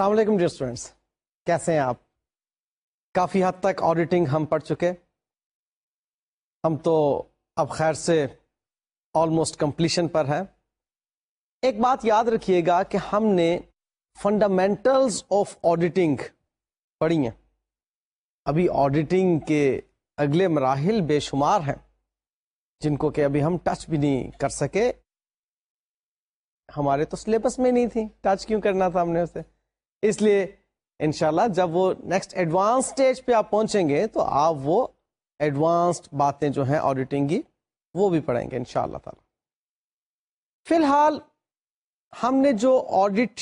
السلام علیکم dear students کیسے ہیں آپ؟ کافی حد تک آڈیٹنگ ہم پڑھ چکے۔ ہم تو اب خیر سے آلموسٹ کمپلیشن پر ہے ایک بات یاد رکھیے گا کہ ہم نے فنڈامینٹلز آف آڈیٹنگ پڑھی ہیں۔ ابھی آڈیٹنگ کے اگلے مراحل بے شمار ہیں، جن کو کہ ابھی ہم ٹچ بھی نہیں کر سکے۔ ہمارے تو سلیبس میں نہیں تھی۔ ٹچ کیوں کرنا تھا ہم نے اسے؟ اس لیے انشاءاللہ جب وہ نیکسٹ ایڈوانس اسٹیج پہ آپ پہنچیں گے تو آپ وہ ایڈوانسڈ باتیں جو ہیں آڈیٹنگ کی وہ بھی پڑھیں گے ان شاء اللہ تعالی۔ فی الحال ہم نے جو آڈٹ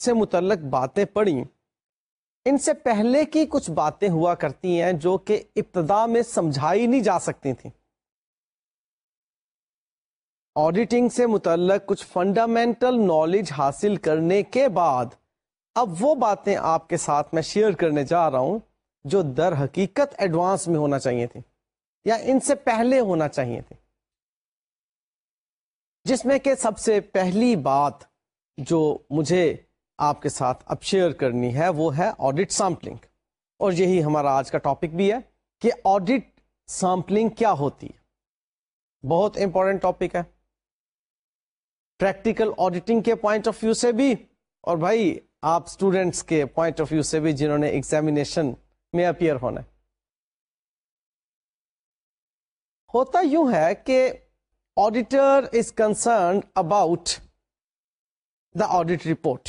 سے متعلق باتیں پڑھی، ان سے پہلے کی کچھ باتیں ہوا کرتی ہیں جو کہ ابتدا میں سمجھائی نہیں جا سکتی تھیں۔ آڈیٹنگ سے متعلق کچھ فنڈامنٹل نالج حاصل کرنے کے بعد، اب وہ باتیں آپ کے ساتھ میں شیئر کرنے جا رہا ہوں جو در حقیقت ایڈوانس میں ہونا چاہیے تھی یا ان سے پہلے ہونا چاہیے تھے جس میں کہ سب سے پہلی بات جو مجھے آپ کے ساتھ اب شیئر کرنی ہے، وہ ہے آڈٹ سیمپلنگ اور یہی ہمارا آج کا ٹاپک بھی ہے کہ آڈٹ سیمپلنگ کیا ہوتی ہے۔ بہت امپورٹنٹ ٹاپک ہے۔ پریکٹیکل آڈیٹنگ کے پوائنٹ آف ویو سے بھی، اور بھائی، آپ اسٹوڈینٹس کے پوائنٹ آف ویو سے بھی جنہوں نے ایگزامینیشن میں اپیئر ہونا ہے۔ ہوتا یوں ہے کہ auditor is concerned about the audit report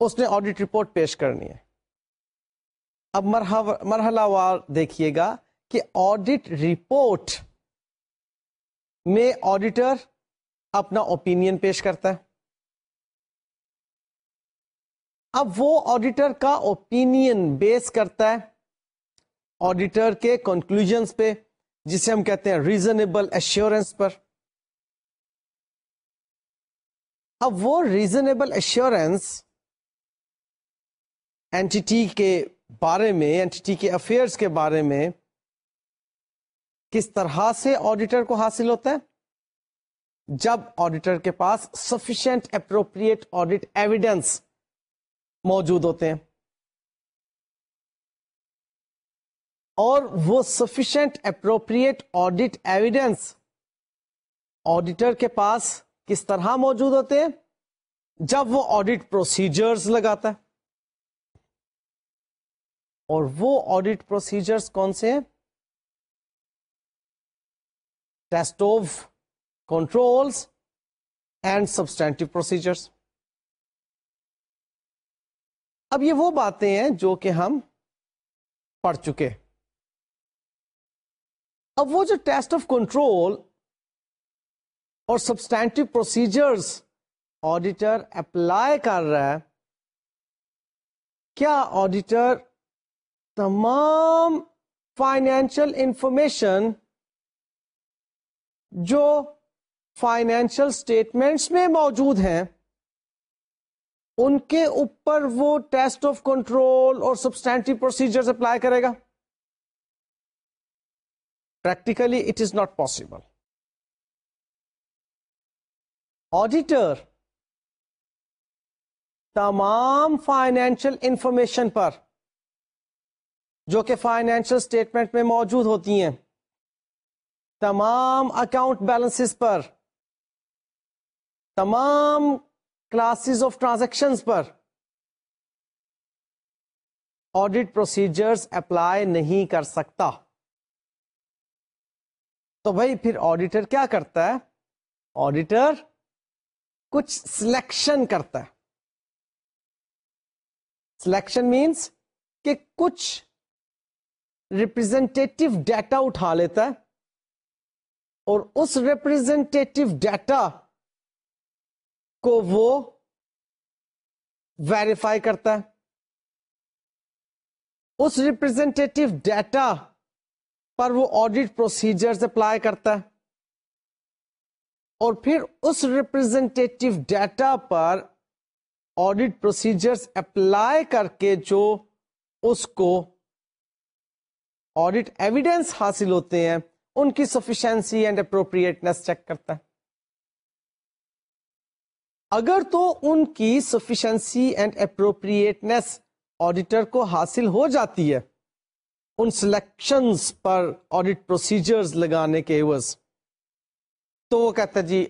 اس نے آڈیٹ رپورٹ پیش کرنی ہے۔ اب مرحلہ وار دیکھیے گا کہ آڈیٹ رپورٹ میں آڈیٹر اپنا اوپینین پیش کرتا ہے۔ اب وہ آڈیٹر کا اوپینین بیس کرتا ہے آڈیٹر کے کنکلوژ پہ، جسے ہم کہتے ہیں ریزنیبل ایشورنس پر۔ اب وہ ریزنیبل ایشورنس اینٹی کے بارے میں اینٹی کے افیئرس کے بارے میں کس طرح سے آڈیٹر کو حاصل ہوتا ہے؟ جب آڈیٹر کے پاس سفیشینٹ اپروپریٹ آڈیٹ ایویڈینس موجود ہوتے ہیں اور وہ sufficient appropriate audit evidence auditor کے پاس کس طرح موجود ہوتے ہیں؟ جب وہ آڈیٹ پروسیجرز لگاتا ہے۔ اور وہ آڈیٹ پروسیجرز کون سے ہیں؟ Test of controls and substantive procedures اب یہ وہ باتیں ہیں جو کہ ہم پڑھ چکے اب وہ جو ٹیسٹ آف کنٹرول اور سبسٹینٹو پروسیجرز آڈیٹر اپلائی کر رہا ہے، کیا آڈیٹر تمام فائنینشل انفارمیشن جو فائنینشل اسٹیٹمنٹس میں موجود ہیں، ان کے اوپر وہ ٹیسٹ آف کنٹرول اور سبسٹینٹو پروسیجر اپلائی کرے گا۔ Practically it is not possible. Auditor تمام فائنینشیل انفارمیشن پر، جو کہ فائنینشیل اسٹیٹمنٹ میں موجود ہوتی ہیں، تمام اکاؤنٹ بیلنس پر تمام کلاسز آف ٹرانزیکشن پر آڈیٹ پروسیجرز اپلائی نہیں کر سکتا۔ تو بھائی پھر آڈیٹر کیا کرتا ہے؟ آڈیٹر کچھ سلیکشن کرتا ہے۔ سلیکشن مینس کہ کچھ ریپرزینٹیو ڈیٹا اٹھا لیتا ہے اور اس ریپرزینٹیو ڈیٹا کو وہ ویریفائی کرتا ہے۔ اس ریپرزینٹیو ڈیٹا پر وہ آڈیٹ پروسیجر اپلائی کرتا ہے۔ اور پھر اس ریپرزینٹیو ڈیٹا پر آڈیٹ پروسیجر اپلائی کر کے جو اس کو آڈیٹ ایویڈینس حاصل ہوتے ہیں، ان کی سفیشنسی اینڈ اپروپریٹنس چیک کرتا ہے۔ اگر تو ان کی سفیشنسی اینڈ اپروپریٹنس آڈیٹر کو حاصل ہو جاتی ہے۔ ان سلیکشنز پر آڈیٹ پروسیجرز لگانے کے عوض۔ تو وہ کہتا جی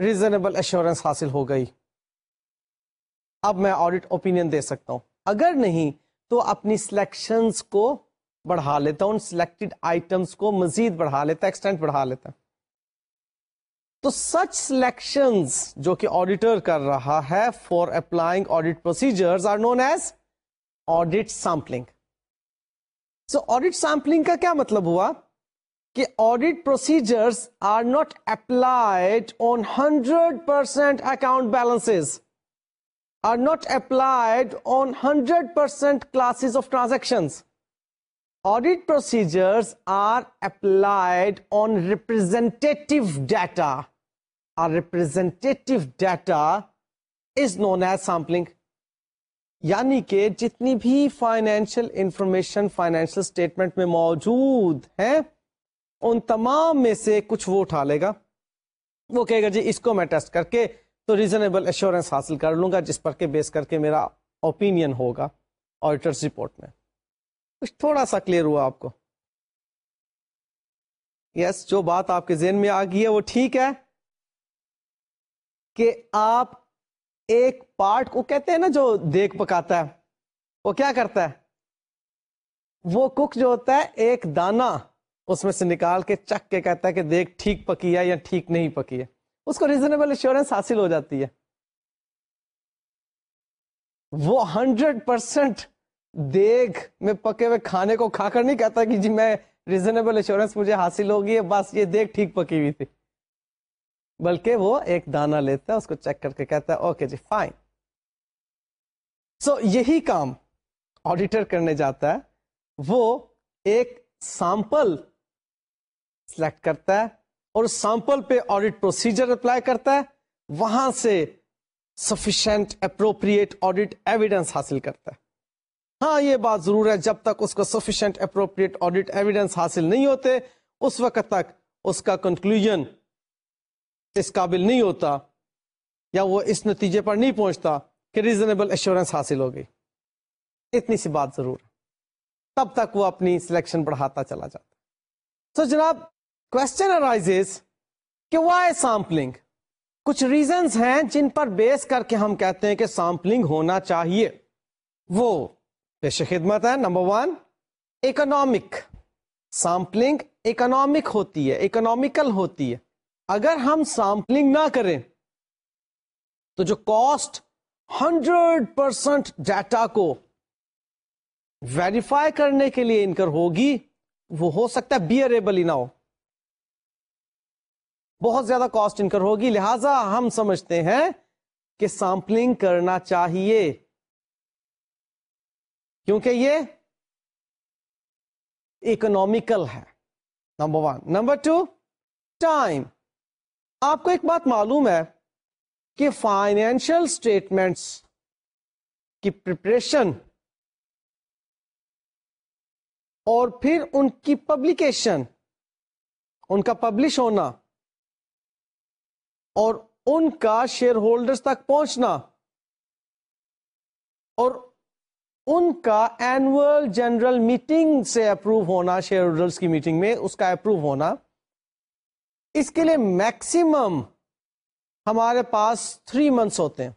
ریزنیبل ایشورنس حاصل ہو گئی۔ اب میں آڈیٹ اوپینین دے سکتا ہوں۔ اگر نہیں، تو اپنی سلیکشنز کو بڑھا لیتا ہوں۔ سلیکٹڈ آئٹمس کو مزید بڑھا لیتا ایکسٹینٹ بڑھا لیتا تو سچ سلیکشن جو کہ آڈیٹر کر رہا ہے for applying audit procedure are known as audit sampling so audit sampling کا کیا مطلب ہوا؟ کہ audit procedures are not applied on hundred percent account balance are not applied on hundred percent classes of transaction audit procedures are applied on representative data. A representative data is known as sampling. یعنی کہ جتنی بھی financial information financial statement میں موجود ہیں ان تمام میں سے کچھ وہ اٹھا لے گا۔ وہ کہے گا جی اس کو میں ٹیسٹ کر کے تو ریزنیبل ایشورنس حاصل کر لوں گا جس پر کے بیس کر کے میرا اوپینین ہوگا آڈیٹرس رپورٹ میں۔ کچھ تھوڑا سا کلیئر ہوا آپ کو۔ یس yes, جو بات آپ کے ذہن میں آ گئی ہے وہ ٹھیک ہے۔ کہ آپ ایک پارٹ کو کہتے ہیں نا جو دیکھ پکاتا ہے، وہ کیا کرتا ہے؟ وہ کک جو ہوتا ہے، ایک دانا اس میں سے نکال کے چک کے کہتا ہے کہ دیکھ ٹھیک پکی ہے یا ٹھیک نہیں پکی ہے۔ اس کو ریزنیبل انشورنس حاصل ہو جاتی ہے۔ وہ ہنڈریڈ پرسینٹ دیکھ، میں پکے ہوئے کھانے کو کھا کر نہیں کہتا کہ جی میں ریزنیبل انشورنس مجھے حاصل ہوگی بس یہ دیکھ ٹھیک پکی ہوئی تھی۔ بلکہ وہ ایک دانا لیتا ہے، اس کو چیک کر کے کہتا ہے اوکے جی فائن سو یہی کام آڈیٹر کرنے جاتا ہے۔ وہ ایک سامپل سلیکٹ کرتا ہے اور سامپل پہ آڈیٹ پروسیجر اپلائی کرتا ہے۔ وہاں سے سفیشینٹ اپروپریٹ آڈیٹ ایویڈنس حاصل کرتا ہے۔ ہاں یہ بات ضرور ہے، جب تک اس کو سفیشینٹ اپروپریٹ آڈیٹ ایویڈینس حاصل نہیں ہوتے، اس وقت تک اس کا کنکلوژ اس قابل نہیں ہوتا یا وہ اس نتیجے پر نہیں پہنچتا کہ ریزنیبل ایشورنس حاصل ہوگی اتنی سی بات ضرور۔ ہے تب تک وہ اپنی سلیکشن بڑھاتا چلا جاتا۔ سو so جناب کوشچن ارائیز کہ وائی سامپلنگ کچھ ریزنز ہیں جن پر بیس کر کے ہم کہتے ہیں کہ سامپلنگ ہونا چاہیے۔ وہ پیش خدمت ہے، number one economic sampling economic ہوتی ہے اکنامیکل ہوتی ہے۔ اگر ہم سامپلنگ نہ کریں، تو جو کاسٹ ہنڈریڈ پرسینٹ ڈیٹا کو ویریفائی کرنے کے لیے انکر ہوگی، وہ ہو سکتا ہے بیئریبل ہی نہ ہو۔ بہت زیادہ کاسٹ انکر ہوگی۔ لہذا ہم سمجھتے ہیں کہ سامپلنگ کرنا چاہیے۔ کیونکہ یہ اکنامیکل ہے number one number two time آپ کو ایک بات معلوم ہے کہ فائنینشل اسٹیٹمنٹس کی پریپریشن اور پھر ان کی پبلیکیشن، ان کا پبلش ہونا اور ان کا شیئر ہولڈرز تک پہنچنا اور ان کا اینوئل جنرل میٹنگ سے اپروو ہونا، شیئر ہولڈرس کی میٹنگ میں اس کا اپروو ہونا۔ اس کے لیے میکسیمم ہمارے پاس تھری منتھس ہوتے ہیں۔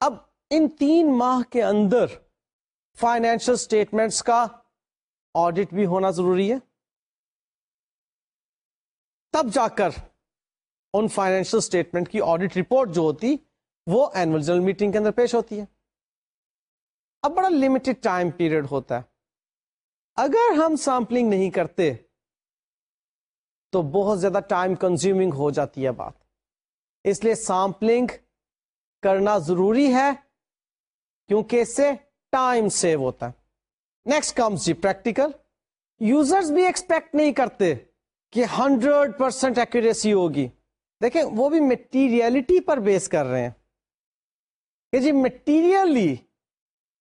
اب ان تین ماہ کے اندر فائنینشل اسٹیٹمنٹس کا آڈٹ بھی ہونا ضروری ہے۔ تب جا کر ان فائنینشل اسٹیٹمنٹ کی آڈٹ رپورٹ جو ہوتی وہ اینوئل جنرل میٹنگ کے اندر پیش ہوتی ہے۔ اب بڑا لمیٹڈ ٹائم پیریڈ ہوتا ہے۔ اگر ہم سیمپلنگ نہیں کرتے، تو بہت زیادہ ٹائم کنزیومنگ ہو جاتی ہے بات۔ اس لیے سیمپلنگ کرنا ضروری ہے، کیونکہ اس سے ٹائم سیو ہوتا ہے۔ نیکسٹ کمز جی پریکٹیکل یوزرز بھی ایکسپیکٹ نہیں کرتے کہ ہنڈریڈ پرسینٹ ایکوریسی ہوگی۔ دیکھیں، وہ بھی میٹیریلٹی پر بیس کر رہے ہیں۔ کہ جی مٹیریلی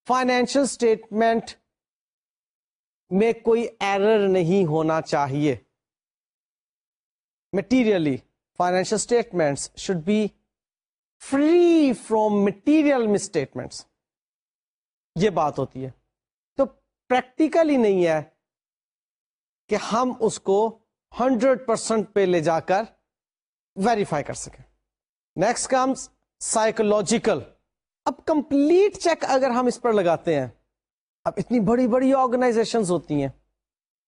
فائنینشل اسٹیٹمنٹ میں کوئی ایرر نہیں ہونا چاہیے۔ Materially financial statements should be free from material misstatements یہ بات ہوتی ہے۔ تو پریکٹیکلی نہیں ہے کہ ہم اس کو ہنڈریڈ پرسینٹ پہ لے جا کر ویریفائی کر سکیں۔ نیکسٹ کمس سائیکولوجیکل اب کمپلیٹ چیک اگر ہم اس پر لگاتے ہیں اب اتنی بڑی بڑی آرگنائزیشن ہوتی ہیں۔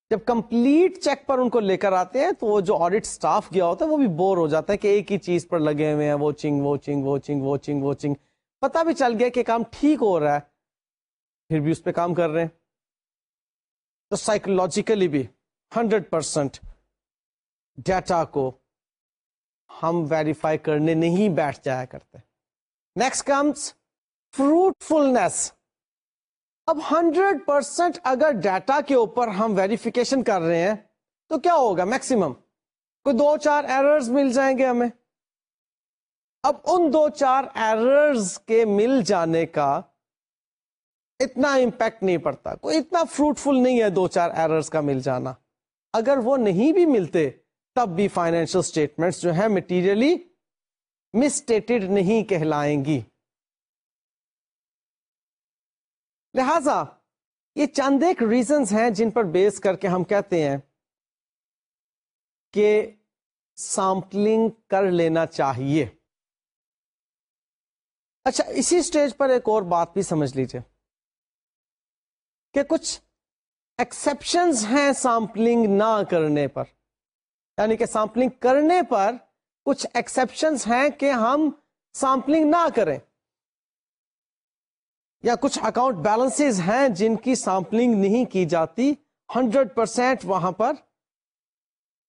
جب کمپلیٹ چیک پر ان کو لے کر آتے ہیں تو وہ جو آڈیٹ سٹاف گیا ہوتا ہے وہ بھی بور ہو جاتا ہے کہ ایک ہی چیز پر لگے ہوئے ہیں۔ Watching watching watching watching watching پتا بھی چل گیا کہ کام ٹھیک ہو رہا ہے۔ پھر بھی اس پہ کام کر رہے ہیں۔ تو سائیکولوجیکلی بھی ہنڈریڈ پرسینٹ ڈیٹا کو ہم ویریفائی کرنے نہیں بیٹھ جایا کرتے۔ نیکسٹ کمس فروٹفلنس اب ہنڈریڈ پرسینٹ اگر ڈیٹا کے اوپر ہم ویریفیکیشن کر رہے ہیں تو کیا ہوگا میکسیمم؟ کوئی دو چار ایررز مل جائیں گے ہمیں۔ اب ان دو چار ایررز کے مل جانے کا اتنا امپیکٹ نہیں پڑتا۔ کوئی اتنا فروٹفل نہیں ہے دو چار ایررز کا مل جانا۔ اگر وہ نہیں بھی ملتے، تب بھی فائنینشل اسٹیٹمنٹس جو ہے مٹیریلی مسٹیٹڈ نہیں کہلائیں گی۔ لہذا یہ چند ایک ریزنز ہیں جن پر بیس کر کے ہم کہتے ہیں کہ سامپلنگ کر لینا چاہیے۔ اچھا اسی سٹیج پر ایک اور بات بھی سمجھ لیجیے کہ کچھ ایکسپشنز ہیں سامپلنگ نہ کرنے پر۔ یعنی کہ سامپلنگ کرنے پر کچھ ایکسپشنز ہیں کہ ہم سامپلنگ نہ کریں۔ یا کچھ اکاؤنٹ بیلنس ہیں جن کی سامپلنگ نہیں کی جاتی ہنڈریڈ پرسینٹ وہاں پر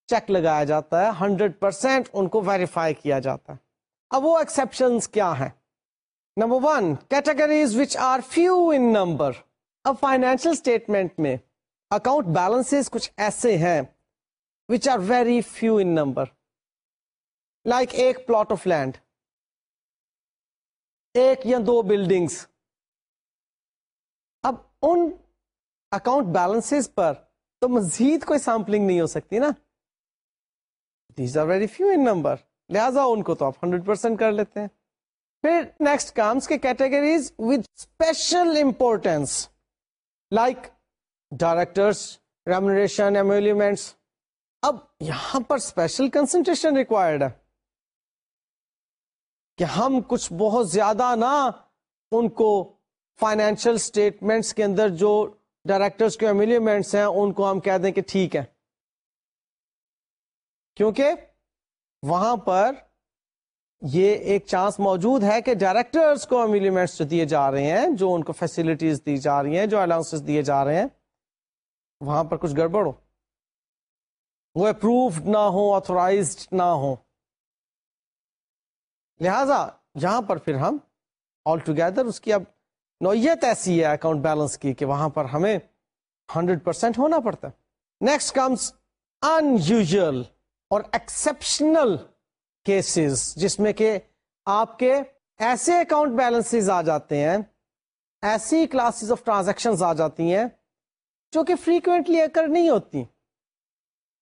چیک لگایا جاتا ہے ہنڈریڈ پرسینٹ ان کو ویریفائی کیا جاتا ہے۔ اب وہ ایکسپشن کیا ہیں؟ Number one categories which are few in number اب فائنینشیل اسٹیٹمنٹ میں اکاؤنٹ بیلنس کچھ ایسے ہیں which are very few in number like ایک پلاٹ آف لینڈ ایک یا دو بلڈنگس ان اکاؤنٹ بیلنس پر تو مزید کوئی سیمپلنگ نہیں ہو سکتی نا۔ These are very few in number لہذا ان کو تو آپ ہنڈریڈ پرسینٹ کر لیتے ہیں۔ پھر نیکسٹ کامس کے categories with special importance like directors remuneration emoluments اب یہاں پر اسپیشل کنسنٹریشن ریکوائرڈ ہے۔ کہ ہم کچھ بہت زیادہ نہ ان کو فائنینشل اسٹیٹمنٹس کے اندر جو ڈائریکٹرس کے ایمولیمنٹس ہیں، ان کو ہم کہہ دیں کہ ٹھیک ہے۔ کیونکہ وہاں پر یہ ایک چانس موجود ہے کہ ڈائریکٹرس کو ایمولیمنٹس جو دیے جا رہے ہیں، جو ان کو فیسلٹیز دی جا رہی ہیں، جو الاؤنس دیے جا رہے ہیں، وہاں پر کچھ گڑبڑ ہو۔ وہ اپرووڈ نہ ہو آتھورائزڈ نہ ہو لہذا یہاں پر پھر ہم آل ٹوگیدر اس کی اب نوعیت ایسی ہے اکاؤنٹ بیلنس کی کہ وہاں پر ہمیں ہنڈریڈ پرسینٹ ہونا پڑتا ہے۔ نیکسٹ کمس ان یوژل اور ایکسپشنل کیسز جس میں کہ آپ کے ایسے اکاؤنٹ بیلنس آ جاتے ہیں، ایسی کلاسز آف ٹرانزیکشن آ جاتی ہیں جو کہ فریکوینٹلی اکر نہیں ہوتی۔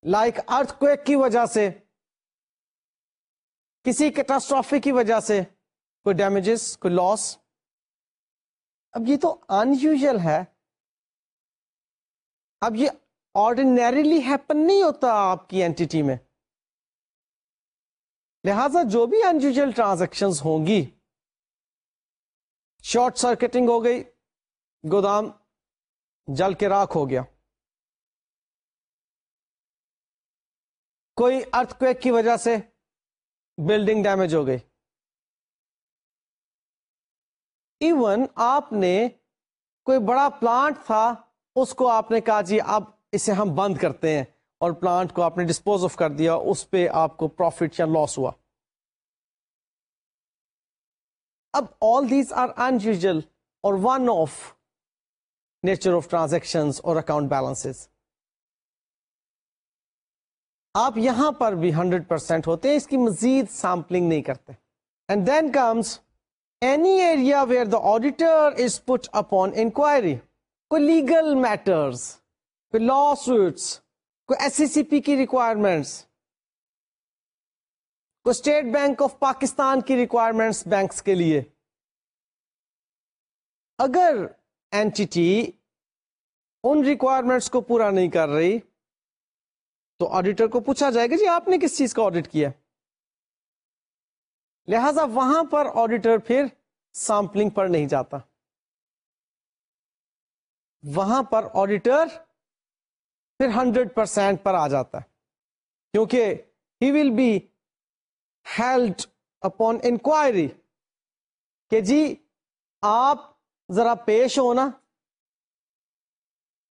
لائک ارتھ کویک کی وجہ سے، کسی کیٹاسٹرافی کی وجہ سے، کوئی ڈیمیجز کوئی لاس اب یہ تو ان یوژل ہے۔ اب یہ آرڈینریلی ہیپن نہیں ہوتا آپ کی اینٹی میں۔ لہذا جو بھی انیوژل ٹرانزیکشن ہوں گی شارٹ سرکٹنگ ہو گئی، گودام جل کے راکھ ہو گیا۔ کوئی ارتھ کویک کی وجہ سے بلڈنگ ڈیمیج ہو گئی۔ ایون آپ نے کوئی بڑا پلانٹ تھا، اس کو آپ نے کہا جی اب اسے ہم بند کرتے ہیں اور پلانٹ کو آپ نے ڈسپوز آف کر دیا، اس پہ آپ کو پروفٹ یا لاس ہوا۔ اب آل دیز آر انیوژل اور one off nature of transaction اور اکاؤنٹ بیلنس آپ یہاں پر بھی ہنڈریڈ پرسینٹ ہوتے ہیں، اس کی مزید سیمپلنگ نہیں کرتے۔ And then comes any area where the auditor is put upon inquiry کوئی لیگل میٹرس کوئی لا سوٹس کوئی ایس سی سی پی کی ریکوائرمنٹس کوئی اسٹیٹ بینک آف پاکستان کی ریکوائرمنٹس بینکس کے لیے اگر اینٹی ان ریکوائرمنٹس کو پورا نہیں کر رہی تو آڈیٹر کو پوچھا جائے گا جی آپ نے کس چیز کا آڈیٹ کیا لہذا وہاں پر آڈیٹر پھر سیمپلنگ پر نہیں جاتا۔ وہاں پر آڈیٹر پھر ہنڈریڈ پرسینٹ پر آ جاتا ہے۔ کیونکہ he will be held upon inquiry کہ جی آپ ذرا پیش ہونا،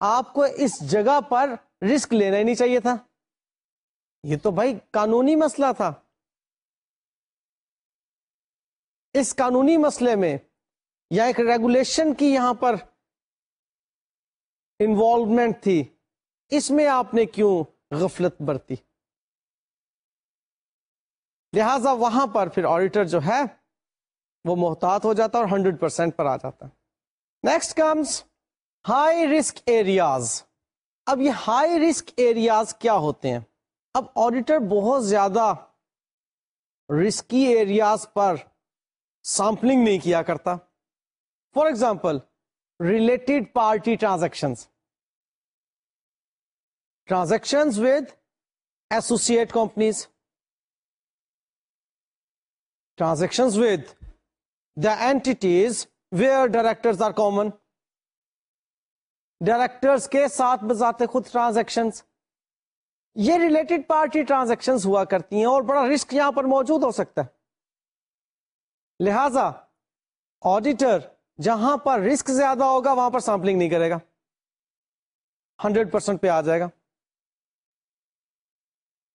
آپ کو اس جگہ پر رسک لینا ہی نہیں چاہیے تھا۔ یہ تو بھائی قانونی مسئلہ تھا۔ اس قانونی مسئلے میں یا ایک ریگولیشن کی یہاں پر انوالومنٹ تھی، اس میں آپ نے کیوں غفلت برتی؟ لہذا وہاں پر پھر آڈیٹر جو ہے، وہ محتاط ہو جاتا اور ہنڈریڈ پرسینٹ پر آ جاتا۔ Next comes high risk areas اب یہ ہائی رسک ایریاز کیا ہوتے ہیں؟ اب آڈیٹر بہت زیادہ رسکی ایریاز پر سیمپلنگ نہیں کیا کرتا۔ For example related party transaction transaction with associate companies transaction with the entities where director are common directors کے ساتھ بذات خود ٹرانزیکشن یہ ریلیٹڈ پارٹی ٹرانزیکشن ہوا کرتی ہیں اور بڑا رسک یہاں پر موجود ہو سکتا ہے۔ لہذا آڈیٹر جہاں پر رسک زیادہ ہوگا وہاں پر سیمپلنگ نہیں کرے گا۔ ہنڈریڈ پرسینٹ پہ آ جائے گا۔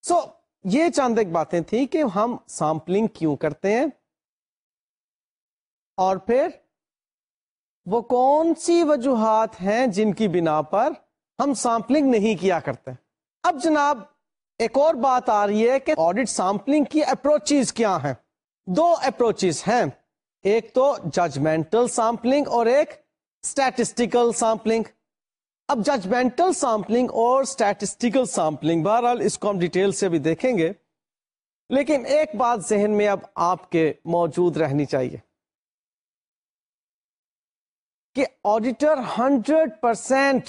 سو so, یہ چاند ایک باتیں تھیں کہ ہم سیمپلنگ کیوں کرتے ہیں اور پھر وہ کون سی وجوہات ہیں جن کی بنا پر ہم سیمپلنگ نہیں کیا کرتے۔ اب جناب ایک اور بات آ رہی ہے کہ آڈیٹ سیمپلنگ کی اپروچز کیا ہیں۔ دو اپروچز ہیں۔ ایک تو ججمنٹل سیمپلنگ اور ایک اسٹیٹسٹیکل سیمپلنگ اب ججمنٹل سیمپلنگ اور اسٹیٹسٹیکل سیمپلنگ بہرحال اس کو ہم ڈیٹیل سے بھی دیکھیں گے۔ لیکن ایک بات ذہن میں اب آپ کے موجود رہنی چاہیے۔ کہ auditor hundred percent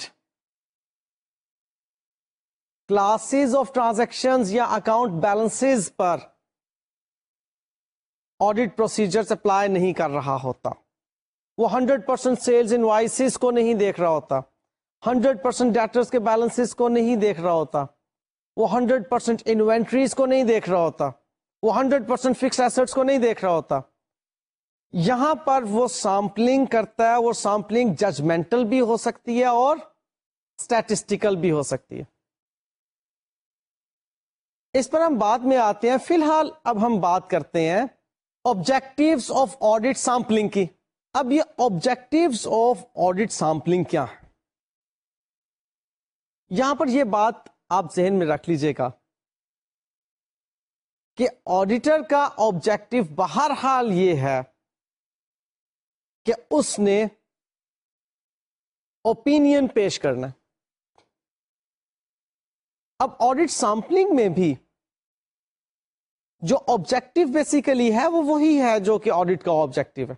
classes of transaction یا اکاؤنٹ بیلنس پر آڈیٹ پروسیجر اپلائی نہیں کر رہا ہوتا۔ وہ ہنڈریڈ پرسینٹ سیلز انوائسز کو نہیں دیکھ رہا ہوتا۔ ہنڈریڈ پرسینٹ ڈیٹرس کے بیلنس کو نہیں دیکھ رہا ہوتا۔ وہ ہنڈریڈ پرسینٹ انوینٹریز کو نہیں دیکھ رہا ہوتا۔ وہ ہنڈریڈ پرسینٹ فکس ایسٹس کو نہیں دیکھ رہا ہوتا۔ یہاں پر وہ سیمپلنگ کرتا ہے، وہ سیمپلنگ ججمنٹل بھی ہو سکتی ہے اور اسٹیٹسٹیکل بھی ہو سکتی ہے۔ اس پر ہم بعد میں آتے ہیں۔ فی الحال اب ہم بات کرتے ہیں آبجیکٹوس آف آڈیٹ سیمپلنگ کی۔ اب یہ آبجیکٹوس آف آڈیٹ سیمپلنگ کیا ہے یہاں پر یہ بات آپ ذہن میں رکھ لیجیے گا کہ آڈیٹر کا آبجیکٹو بہرحال یہ ہے کہ اس نے اوپینین پیش کرنا۔ اب آڈیٹ سیمپلنگ میں بھی جو آبجیکٹو بیسیکلی ہے وہ وہی ہے جو کہ آڈیٹ کا آبجیکٹو ہے۔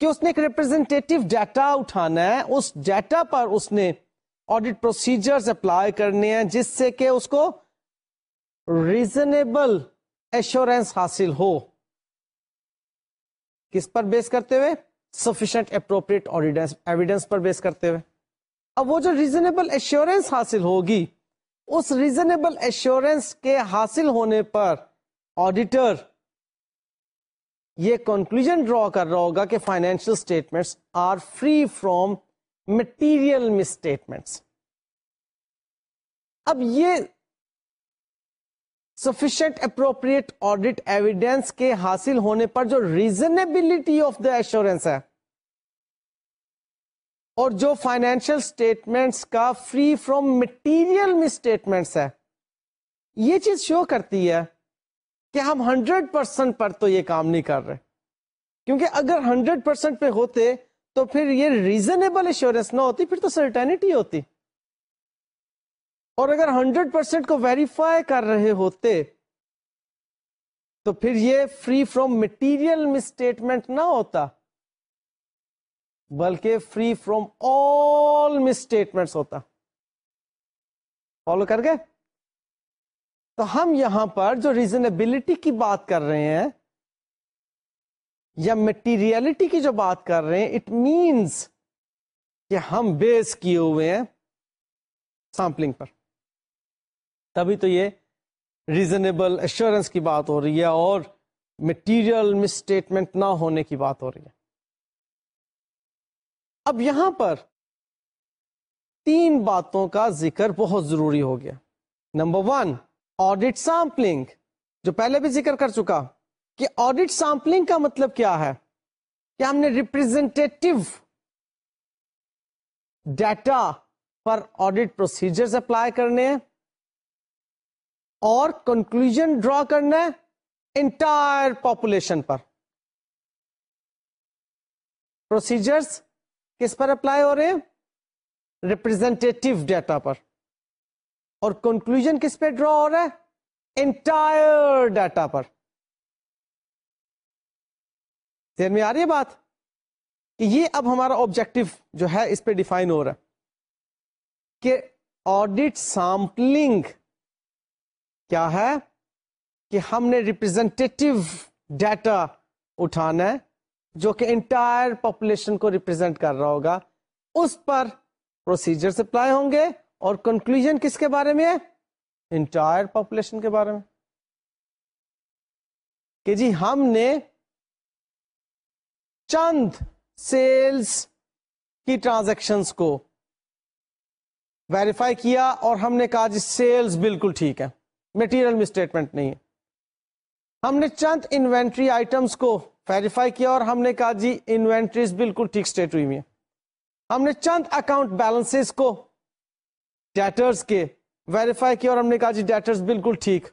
کہ اس نے ایک ریپرزینٹیو ڈیٹا اٹھانا ہے، اس ڈیٹا پر اس نے آڈیٹ پروسیجر اپلائی کرنے ہیں، جس سے کہ اس کو ریزنیبل ایشورینس حاصل ہو۔ کس پر بیس کرتے ہوئے؟ سفیشنٹ اپروپریٹ ایویڈینس پر بیس کرتے ہوئے۔ اب وہ جو ریزنیبل ایشورینس حاصل ہوگی اس ریزنیبل ایشورینس کے حاصل ہونے پر آڈیٹر یہ کنکلوژ ڈرا کر رہا ہوگا کہ financial statements are free from material misstatements اب یہ سفیشنٹ اپروپریٹ آڈیٹ ایویڈینس کے حاصل ہونے پر جو ریزنیبلٹی آف دا ایشورینس ہے اور جو فائنینشل اسٹیٹمنٹس کا فری فروم مٹیریل مسٹیٹمنٹس ہے، یہ چیز شو کرتی ہے کہ ہم ہنڈریڈ پرسینٹ پر تو یہ کام نہیں کر رہے۔ کیونکہ اگر ہنڈریڈ پرسینٹ پہ ہوتے تو پھر یہ ریزنیبل ایشورینس نہ ہوتی، پھر تو سرٹینٹی ہوتی۔ اور اگر ہنڈریڈ پرسینٹ کو ویریفائی کر رہے ہوتے تو پھر یہ فری فروم مٹیریل مسٹیٹمنٹ نہ ہوتا۔ بلکہ فری فروم آل مسٹیٹمنٹ ہوتا۔ فالو کر گئے؟ تو ہم یہاں پر جو ریزنیبلٹی کی بات کر رہے ہیں یا مٹیریلٹی کی جو بات کر رہے ہیں اٹ مینس کہ ہم بیس کیے ہوئے ہیں سیمپلنگ پر۔ تبھی تو یہ ریزنیبل ایشورنس کی بات ہو رہی ہے اور مٹیریل مسٹیٹمنٹ نہ ہونے کی بات ہو رہی ہے۔ اب یہاں پر تین باتوں کا ذکر بہت ضروری ہو گیا۔ نمبر ون آڈیٹ سیمپلنگ جو پہلے بھی ذکر کر چکا کہ آڈیٹ سیمپلنگ کا مطلب کیا ہے؟ کہ ہم نے ریپرزینٹیو ڈیٹا پر آڈیٹ پروسیجر اپلائی کرنے ہیں اور کنکلوژن ڈرا کرنا ہے انٹائر پاپولیشن پر۔ پروسیجرس کس پر اپلائی ہو رہے ہیں؟ ریپرزینٹیو ڈیٹا پر۔ اور کنکلوژن کس پہ ڈرا ہو رہا ہے؟ انٹائر ڈیٹا پر۔ دیر میں آ رہی ہے بات؟ کہ یہ اب ہمارا آبجیکٹو جو ہے، اس پہ ڈیفائن ہو رہا ہے۔ کہ آڈیٹ سامپلنگ کیا ہے؟ کہ ہم نے ریپرزینٹیو ڈیٹا اٹھانا ہے۔ جو کہ انٹائر پاپولیشن کو ریپرزینٹ کر رہا ہوگا، اس پر پروسیجر اپلائی ہوں گے اور کنکلوژ کس کے بارے میں ہے؟ انٹائر پاپولیشن کے بارے میں۔ کہ جی ہم نے چند سیلز کی ٹرانزیکشن کو ویریفائی کیا اور ہم نے کہا جی سیلز بالکل ٹھیک ہے میٹیریل میں اسٹیٹمنٹ نہیں ہے۔ ہم نے چند انوینٹری آئٹمس کو ویریفائی کیا اور ہم نے کہا جی انوینٹریز بالکل ٹھیک اسٹیٹ ہوئی ہے ہم نے چند اکاؤنٹ بیلنس کو ڈیٹرز کے ویریفائی کیا اور ہم نے کہا جی ڈیٹرز بالکل ٹھیک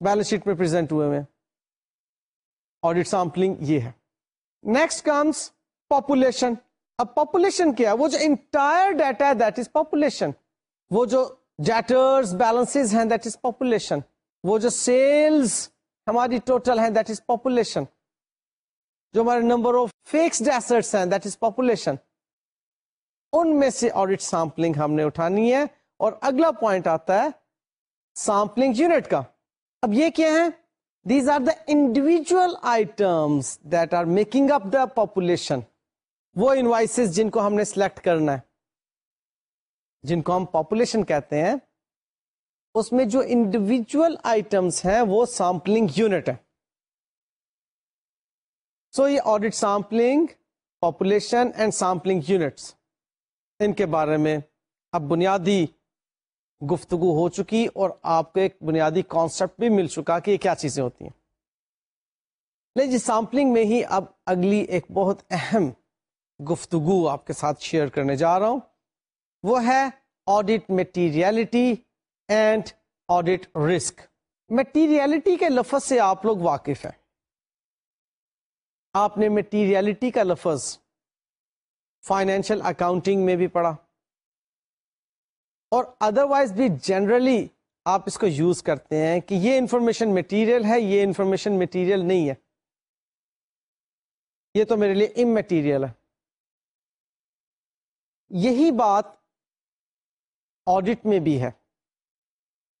بیلنس شیٹ میں پرزینٹ ہوئے ہوئے آڈیٹ سیمپلنگ یہ ہے۔ نیکسٹ کمس پاپولیشن اب پاپولیشن کیا وہ جو انٹائر ڈیٹا ہے دیٹ از پاپولیشن وہ جو ڈیٹرز بیلنس ہیں دیٹ از پاپولیشن وہ جو سیلز ہماری ٹوٹل ہیں دیٹ از پاپولیشن جو ہمارے نمبر آف فکسڈ ایسٹس ہیں دیٹ از پاپولیشن ان میں سے آڈیٹ سیمپلنگ ہم نے اٹھانی ہے اور اگلا پوائنٹ آتا ہے سیمپلنگ یونٹ کا۔ اب یہ کیا ہے these are the individual items that are making up the population وہ انوائسز جن کو ہم نے سلیکٹ کرنا ہے، جن کو ہم پاپولیشن کہتے ہیں۔ اس میں جو انڈیویجل آئٹمس ہیں، وہ سیمپلنگ یونٹ ہے سو یہ audit sampling population and sampling units ان کے بارے میں اب بنیادی گفتگو ہو چکی اور آپ کو ایک بنیادی کانسیپٹ بھی مل چکا کہ یہ کیا چیزیں ہوتی ہیں. لیکن جی سیمپلنگ میں ہی اب اگلی ایک بہت اہم گفتگو آپ کے ساتھ شیئر کرنے جا رہا ہوں. وہ ہے audit materiality and audit risk. Materiality کے لفظ سے آپ لوگ واقف ہیں۔ آپ نے میٹیریلٹی کا لفظ فائنینشیل اکاؤنٹنگ میں بھی پڑھا۔ اور ادروائز بھی جنرلی آپ اس کو یوز کرتے ہیں کہ یہ انفارمیشن میٹیریل ہے، یہ انفارمیشن میٹیریل نہیں ہے۔ یہ تو میرے لیے ام میٹیریل ہے۔ یہی بات آڈٹ میں بھی ہے۔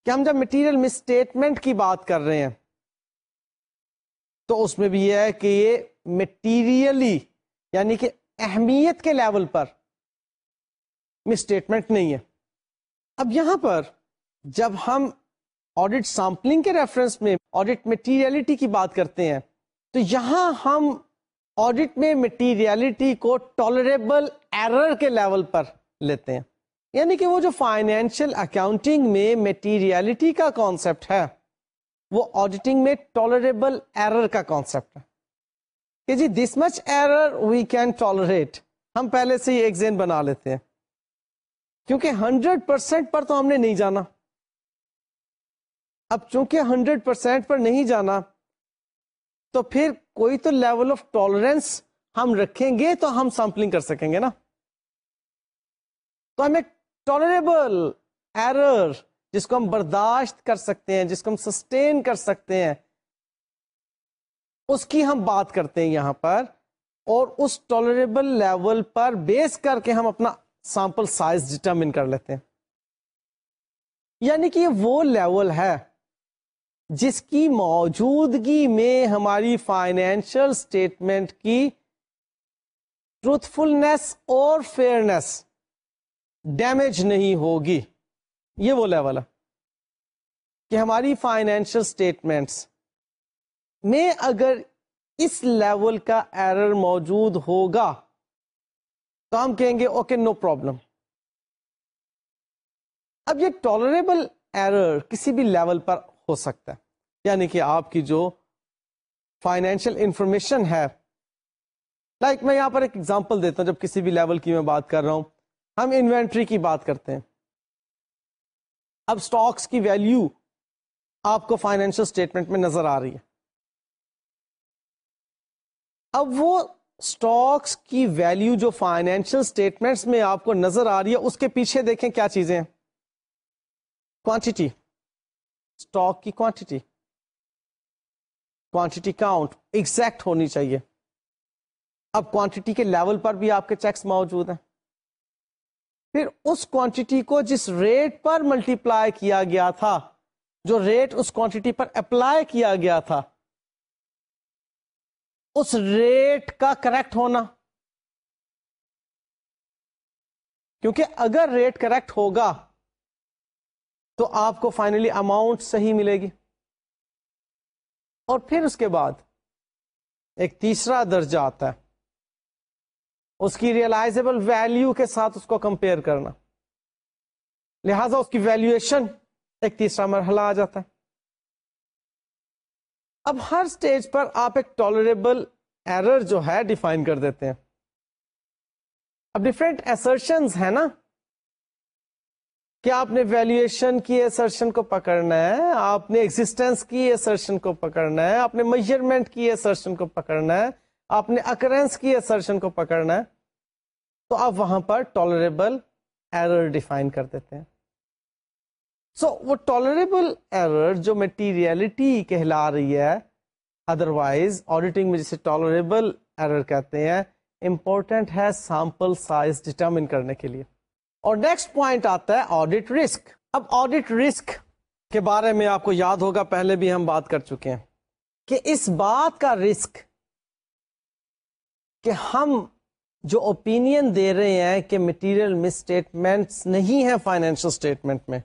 کہ ہم جب مٹیریل مسٹیٹمنٹ کی بات کر رہے ہیں، تو اس میں بھی یہ ہے کہ یہ مٹیریلی یعنی کہ اہمیت کے لیول پر مسٹیٹمنٹ نہیں ہے۔ اب یہاں پر جب ہم آڈٹ سیمپلنگ کے ریفرنس میں آڈٹ مٹیریلٹی کی بات کرتے ہیں، تو یہاں ہم آڈٹ میں مٹیریلٹی کو ٹالریبل ایرر کے لیول پر لیتے ہیں۔ یعنی کہ وہ جو فائنینشیل اکاؤنٹنگ میں میٹیریلٹی کا کانسیپٹ ہے، وہ آڈیٹنگ میں ٹالریبل ایرر کا کانسیپٹ ہے۔ کہ جی this much error we can tolerate ہم پہلے سے ہی ایک زین بنا لیتے ہیں۔ کیونکہ ہنڈریڈ پرسینٹ پر تو ہم نے نہیں جانا۔ اب چونکہ ہنڈریڈ پرسینٹ پر نہیں جانا، تو پھر کوئی تو لیول آف ٹالرنس ہم رکھیں گے تو ہم سیمپلنگ کر سکیں گے نا۔ تو ہم ایک ٹالریبل ایرر جس کو ہم برداشت کر سکتے ہیں، جس کو ہم سسٹین کر سکتے ہیں، اس کی ہم بات کرتے ہیں یہاں پر، اور اس ٹالریبل لیول پر بیس کر کے ہم اپنا سیمپل سائز ڈٹرمن کر لیتے ہیں۔ یعنی کہ یہ وہ لیول ہے جس کی موجودگی میں ہماری فائنینشل اسٹیٹمنٹ کی ٹروتھفلنس اور فیئرنیس ڈیمیج نہیں ہوگی۔ یہ وہ لیول ہے کہ ہماری فائنینشل اسٹیٹمنٹس میں اگر اس لیول کا ایرر موجود ہوگا تو ہم کہیں گے اوکے نو پرابلم اب یہ ٹالریبل ایرر کسی بھی لیول پر ہو سکتا ہے۔ یعنی کہ آپ کی جو فائنینشیل انفارمیشن ہے لائک like میں یہاں پر ایک ایگزامپل دیتا ہوں، جب کسی بھی لیول کی میں بات کر رہا ہوں۔ ہم انوینٹری کی بات کرتے ہیں۔ اب سٹاکس کی ویلیو آپ کو فائنینشیل اسٹیٹمنٹ میں نظر آ رہی ہے۔ اب وہ سٹاکس کی ویلیو جو فائنینشیل اسٹیٹمنٹس میں آپ کو نظر آ رہی ہے، اس کے پیچھے دیکھیں کیا چیزیں ہیں۔ کوانٹٹی۔ اسٹاک کی کوانٹٹی۔ کوانٹٹی کاؤنٹ ایگزیکٹ ہونی چاہیے۔ اب کوانٹٹی کے لیول پر بھی آپ کے چیکس موجود ہیں۔ پھر اس کوانٹٹی کو جس ریٹ پر ملٹی پلائی کیا گیا تھا، جو ریٹ اس کوانٹٹی پر اپلائی کیا گیا تھا، اس ریٹ کا کریکٹ ہونا۔ کیونکہ اگر ریٹ کریکٹ ہوگا، تو آپ کو فائنلی اماؤنٹ صحیح ملے گی۔ اور پھر اس کے بعد ایک تیسرا درجہ آتا ہے۔ اس کی ریئلائزبل ویلیو کے ساتھ اس کو کمپیئر کرنا۔ لہذا اس کی ویلیویشن ایک تیسرا مرحلہ آ جاتا ہے۔ اب ہر سٹیج پر آپ ایک ٹالریبل ایرر جو ہے ڈیفائن کر دیتے ہیں۔ اب ڈفرینٹ ایسرشنز ہے نا۔ کیا آپ نے ویلیویشن کی ایسرشن کو پکڑنا ہے؟ آپ نے ایگزٹینس کی ایسرشن کو پکڑنا ہے۔ آپ نے میجرمنٹ کی ایسرشن کو پکڑنا ہے۔ آپ نے اکرنس کی ایسرشن کو پکڑنا ہے تو آپ وہاں پر ٹالریبل ایرر ڈیفائن کر دیتے ہیں۔ سو so, وہ ٹالریبل ایرر جو میٹیریلٹی کہلا رہی ہے ادر وائز آڈیٹنگ میں جسے ٹالریبل ایرر کہتے ہیں امپورٹنٹ ہے سیمپل سائز ڈٹرمن کرنے کے لیے۔ اور نیکسٹ پوائنٹ آتا ہے آڈیٹ رسک اب آڈیٹ رسک کے بارے میں آپ کو یاد ہوگا پہلے بھی ہم بات کر چکے ہیں کہ اس بات کا رسک کہ ہم جو اوپینین دے رہے ہیں کہ مٹیریل مسٹیٹمنٹس نہیں ہیں فائنینشل اسٹیٹمنٹ میں،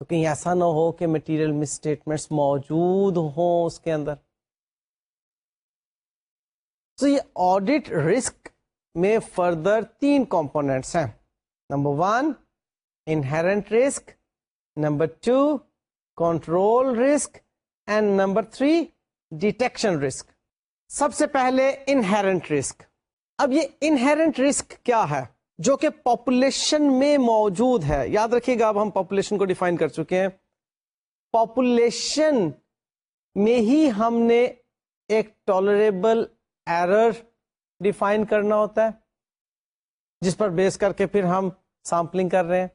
تو کہیں ایسا نہ ہو کہ مٹیریل مسٹیٹمنٹس موجود ہوں اس کے اندر۔ تو یہ آڈیٹ رسک میں فردر تین کمپونیٹس ہیں۔ Number one inherent risk number two control risk and number three detection risk سب سے پہلے انہرنٹ رسک اب یہ انہرنٹ رسک کیا ہے؟ جو کہ پاپولیشن میں موجود ہے. یاد رکھیے گا، اب ہم پاپولیشن کو ڈیفائن کر چکے ہیں۔ پاپولیشن میں ہی ہم نے ایک ٹالریبل ایرر ڈیفائن کرنا ہوتا ہے، جس پر بیس کر کے پھر ہم سیمپلنگ کر رہے ہیں۔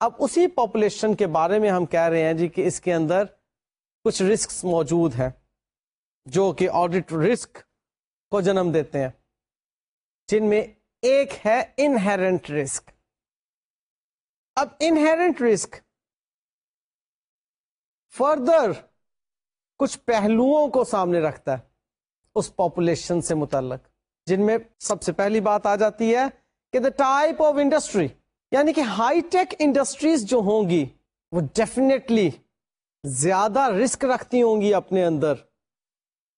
اب اسی پاپولیشن کے بارے میں ہم کہہ رہے ہیں جی کہ اس کے اندر کچھ رسک موجود ہیں۔ جو کہ آڈیٹ رسک کو جنم دیتے ہیں۔ جن میں ایک ہے انہرنٹ رسک اب انہرنٹ رسک فردر کچھ پہلوؤں کو سامنے رکھتا ہے اس پاپولیشن سے متعلق۔ جن میں سب سے پہلی بات آ جاتی ہے کہ دا ٹائپ آف انڈسٹری یعنی کہ ہائی ٹیک انڈسٹریز جو ہوں گی، وہ ڈیفینیٹلی زیادہ رسک رکھتی ہوں گی اپنے اندر۔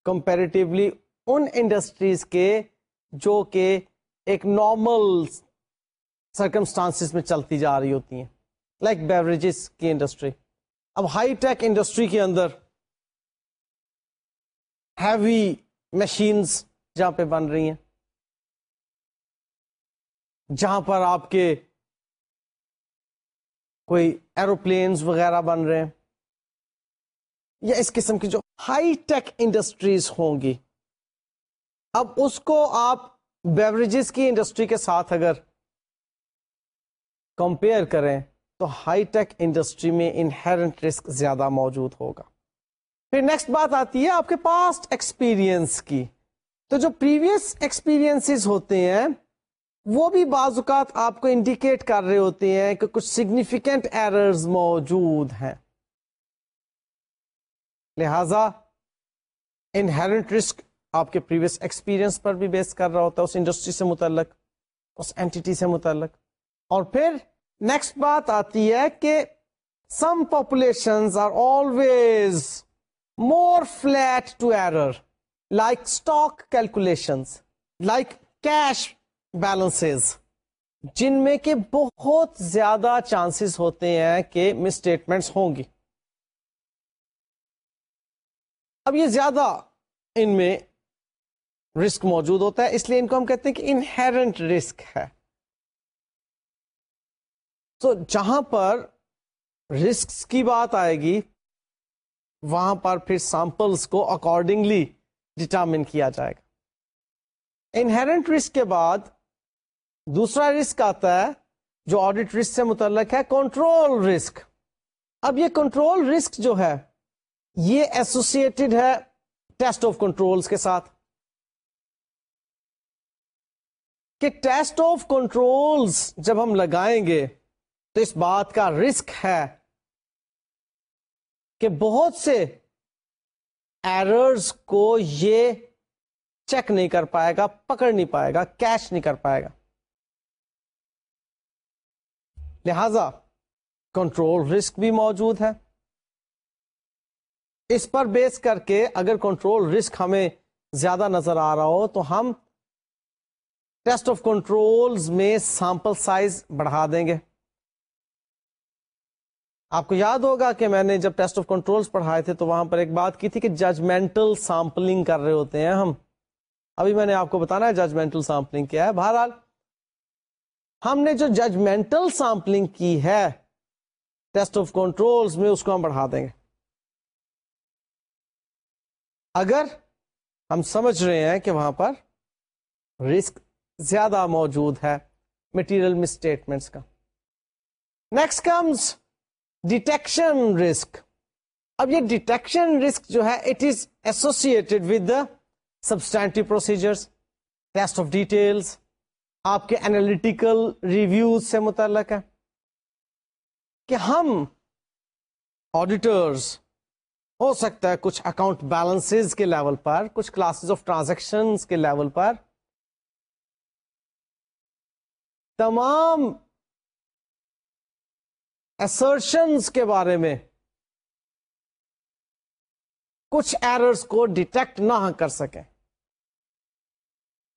کمپیریٹیولی ان انڈسٹریز کے جو کہ ایک نارمل سرکمسٹانس میں چلتی جا رہی ہوتی ہیں لائک like بیوریجز کی انڈسٹری اب ہائی ٹیک انڈسٹری کے اندر ہیوی مشینس جہاں پہ بن رہی ہیں، جہاں پر آپ کے کوئی ایروپلینز وغیرہ بن رہے ہیں، یا اس قسم کی جو ہائی ٹیک انڈسٹریز ہوں گی۔ اب اس کو آپ بیوریجز کی انڈسٹری کے ساتھ اگر کمپیئر کریں تو ہائی ٹیک انڈسٹری میں انہرنٹ رسک زیادہ موجود ہوگا۔ پھر نیکسٹ بات آتی ہے آپ کے پاسٹ ایکسپیرئنس کی۔ تو جو پریویس ایکسپیرئنس ہوتے ہیں، وہ بھی بعض اوقات آپ کو انڈیکیٹ کر رہے ہوتے ہیں کہ کچھ سگنیفیکینٹ ایررز موجود ہیں۔ لہذا انہرنٹ رسک آپ کے پریویس ایکسپیرئنس پر بھی بیس کر رہا ہوتا ہے، اس انڈسٹری سے متعلق، اس اینٹی سے متعلق۔ اور پھر نیکسٹ بات آتی ہے کہ some population are always more flat to error like stock calculation like cash balance جن میں کہ بہت زیادہ چانسز ہوتے ہیں کہ مسٹیٹمنٹس ہوں گی۔ اب یہ زیادہ ان میں رسک موجود ہوتا ہے، اس لیے ان کو ہم کہتے ہیں کہ انہرنٹ رسک ہے۔ تو جہاں پر رسک کی بات آئے گی، وہاں پر پھر سیمپلس کو اکارڈنگلی ڈٹرمن کیا جائے گا۔ انہرنٹ رسک کے بعد دوسرا رسک آتا ہے، جو آڈیٹ رسک سے متعلق ہے کنٹرول رسک اب یہ کنٹرول رسک جو ہے یہ ایسوسیٹڈ ہے ٹیسٹ آف کنٹرول کے ساتھ کہ ٹیسٹ آف کنٹرول جب ہم لگائیں گے تو اس بات کا رسک ہے کہ بہت سے ایررز کو یہ چیک نہیں کر پائے گا، پکڑ نہیں پائے گا کیش نہیں کر پائے گا۔ لہذا کنٹرول رسک بھی موجود ہے۔ اس پر بیس کر کے اگر کنٹرول رسک ہمیں زیادہ نظر آ رہا ہو تو ہم ٹیسٹ آف کنٹرول میں سیمپل سائز بڑھا دیں گے۔ آپ کو یاد ہوگا کہ میں نے جب ٹیسٹ آف کنٹرول پڑھائے تھے تو وہاں پر ایک بات کی تھی کہ ججمنٹل سیمپلنگ کر رہے ہوتے ہیں ہم۔ ابھی میں نے آپ کو بتانا ہے ججمنٹل سیمپلنگ کیا ہے۔ بہرحال، ہم نے جو ججمنٹل سیمپلنگ کی ہے ٹیسٹ آف کنٹرول میں اس کو ہم بڑھا دیں گے۔ اگر ہم سمجھ رہے ہیں کہ وہاں پر رسک زیادہ موجود ہے مٹیریل مسٹیٹمنٹس کا۔ نیکسٹ کمز ڈیٹیکشن رسک اب یہ ڈیٹیکشن رسک جو ہے it is associated with the substantive procedures test of details آپ کے اینالیٹیکل ریویوز سے متعلق ہے کہ ہم آڈیٹرس ہو سکتا ہے کچھ اکاؤنٹ بیلنس کے لیول پر کچھ کلاسز آف ٹرانزیکشن کے لیول پر۔ تمام ایسرشنس کے بارے میں کچھ ایررز کو ڈیٹیکٹ نہ کر سکیں۔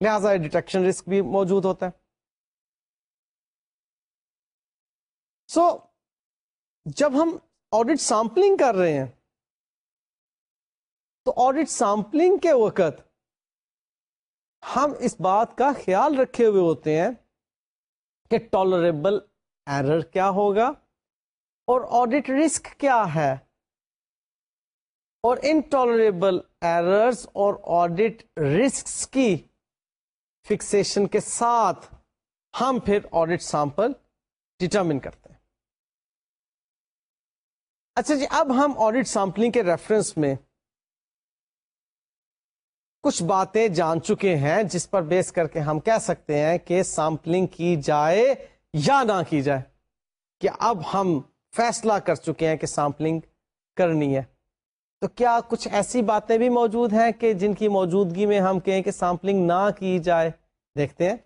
لہذا ڈیٹیکشن رسک بھی موجود ہوتا ہے۔ سو so, جب ہم آڈٹ سیمپلنگ کر رہے ہیں تو آڈٹ سیمپلنگ کے وقت ہم اس بات کا خیال رکھے ہوئے ہوتے ہیں کہ ٹالریبل ایرر کیا ہوگا اور آڈٹ رسک کیا ہے؟ اور انٹالریبل ایررز اور آڈٹ رسک کی فکسیشن کے ساتھ ہم پھر آڈٹ سیمپل ڈٹرمن کرتے ہیں۔ اچھا جی اب ہم آڈٹ سیمپلنگ کے ریفرنس میں کچھ باتیں جان چکے ہیں جس پر بیس کر کے ہم کہہ سکتے ہیں کہ سیمپلنگ کی جائے یا نہ کی جائے۔ کہ اب ہم فیصلہ کر چکے ہیں کہ سیمپلنگ کرنی ہے۔ تو کیا کچھ ایسی باتیں بھی موجود ہیں کہ جن کی موجودگی میں ہم کہیں کہ سیمپلنگ نہ کی جائے؟ دیکھتے ہیں۔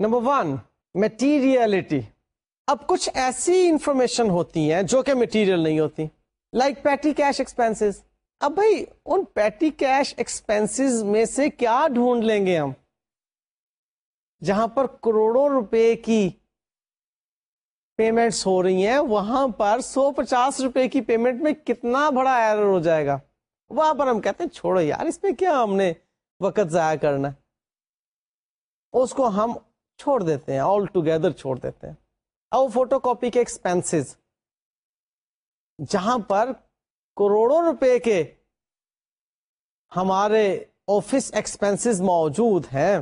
نمبر ون میٹیریلٹی اب کچھ ایسی انفارمیشن ہوتی ہیں جو کہ میٹیریل نہیں ہوتی۔ لائک پیٹی کیش ایکسپینسز اب بھائی، ان پیٹی کیش ایکسپینس میں سے کیا ڈھونڈ لیں گے ہم؟ جہاں پر کروڑوں روپے کی پیمنٹس ہو رہی ہیں، وہاں پر سو پچاس روپے کی پیمنٹ میں کتنا بڑا ایرر ہو جائے گا؟ وہاں پر ہم کہتے ہیں، چھوڑو یار، اس میں کیا ہم نے وقت ضائع کرنا اس کو ہم چھوڑ دیتے ہیں آل ٹوگیدر چھوڑ دیتے ہیں۔ اب فوٹو کاپی کے ایکسپینس جہاں پر کروڑوں روپے کے ہمارے آفس ایکسپینس موجود ہیں۔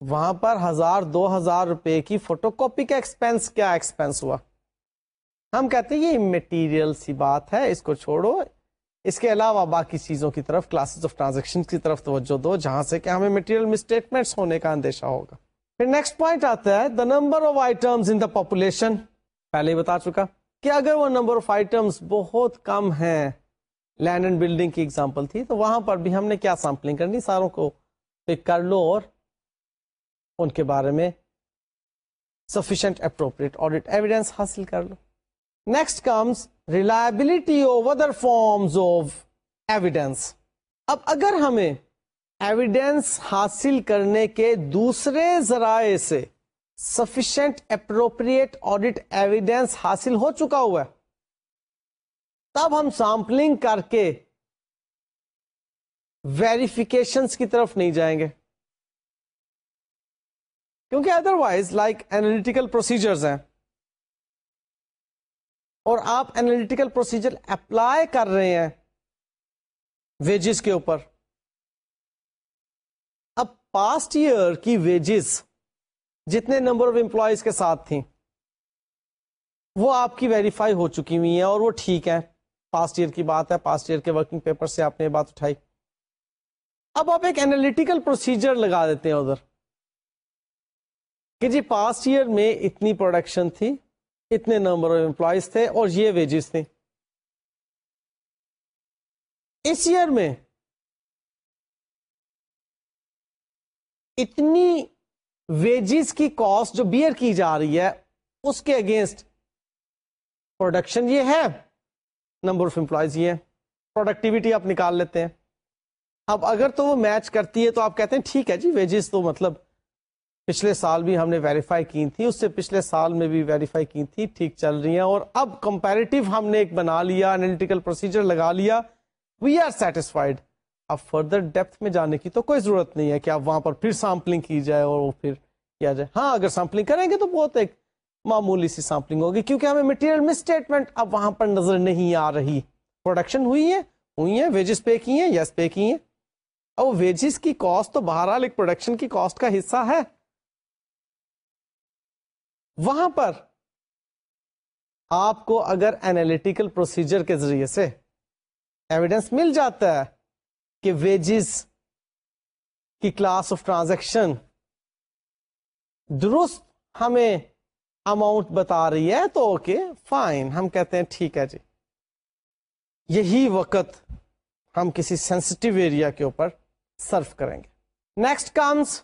وہاں پر ہزار، دو ہزار روپے کی فوٹو کاپی کا ایکسپینس کیا ایکسپینس ہوا؟ ہم کہتے ہیں یہ میٹیریل سی بات ہے، اس کو چھوڑو۔ اس کے علاوہ باقی چیزوں کی طرف کلاسز آف ٹرانزیکشن کی طرف توجہ دو، جہاں سے کہ ہمیں میٹیریل مسٹیٹمنٹس ہونے کا اندیشہ ہوگا۔ پھر نیکسٹ پوائنٹ آتا ہے the number of items in the population پہلے ہی بتا چکا۔ کہ اگر وہ نمبر آف آئٹمس بہت کم ہیں لینڈ اینڈ بلڈنگ کی ایگزامپل تھی، تو وہاں پر بھی ہم نے کیا سیمپلنگ کرنی؟ ساروں کو پک کر لو اور ان کے بارے میں سفیشنٹ اپروپریٹ آڈیٹ ایویڈینس حاصل کر لو۔ Next comes reliability of other forms of evidence اب اگر ہمیں ایویڈینس حاصل کرنے کے دوسرے ذرائع سے سفیشنٹ اپروپریٹ آڈیٹ ایویڈینس حاصل ہو چکا ہوا ہے۔ تب ہم سامپلنگ کر کے ویریفیکیشنس کی طرف نہیں جائیں گے۔ کیونکہ otherwise like analytical procedures ہیں۔ اور آپ اینالیٹیکل پروسیجر اپلائی کر رہے ہیں ویجز کے اوپر۔ اب پاسٹ ایئر کی ویجز جتنے نمبر آف امپلائیز کے ساتھ تھیں، وہ آپ کی ویریفائی ہو چکی ہوئی ہیں اور وہ ٹھیک ہے پاسٹ ایئر کی بات ہے پاسٹ ایئر کے ورکنگ پیپر سے آپ نے یہ بات اٹھائی۔ اب آپ ایک اینالیٹیکل پروسیجر لگا دیتے ہیں ادھر۔ کہ جی پاسٹ ایئر میں اتنی پروڈکشن تھی، اتنے نمبر آف امپلائیز تھے اور یہ ویجز تھے اس ایئر میں اتنی ویجز کی کاسٹ جو بیئر کی جا رہی ہے، اس کے اگینسٹ پروڈکشن یہ ہے نمبر آف امپلائیز یہ ہے پروڈکٹیوٹی آپ نکال لیتے ہیں۔ اب اگر تو وہ میچ کرتی ہے تو آپ کہتے ہیں، ٹھیک ہے جی ویجز تو مطلب پچھلے سال بھی ہم نے ویریفائی کی تھی، اس سے پچھلے سال میں بھی ویریفائی کی تھی، ٹھیک چل رہی ہیں۔ اور اب کمپیریٹو ہم نے ایک بنا لیا انالیٹیکل پروسیجر لگا لیا وی آر سیٹسفائڈ اب فردر ڈیپتھ میں جانے کی تو کوئی ضرورت نہیں ہے کہ اب وہاں پر پھر سیمپلنگ کی جائے اور وہ پھر کیا جائے۔ ہاں اگر سیمپلنگ کریں گے تو بہت ایک معمولی سی سیمپلنگ ہوگی کیونکہ ہمیں مٹیریل میں اسٹیٹمنٹ اب وہاں پر نظر نہیں آ رہی۔ پروڈکشن ہوئی ہے ہوئی ہے ویجز پے کی ہیں یس پے کی ہیں۔ اب ویجز کی کاسٹ تو بہرحال ایک پروڈکشن کی کاسٹ کا حصہ ہے۔ وہاں پر آپ کو اگر اینالیٹیکل پروسیجر کے ذریعے سے ایویڈینس مل جاتا ہے کہ ویجز کی کلاس آف ٹرانزیکشن درست ہمیں اماؤنٹ بتا رہی ہے تو اوکے فائن ہم کہتے ہیں ٹھیک ہے جی. یہی وقت ہم کسی سینسٹیو ایریا کے اوپر سرف کریں گے. Next comes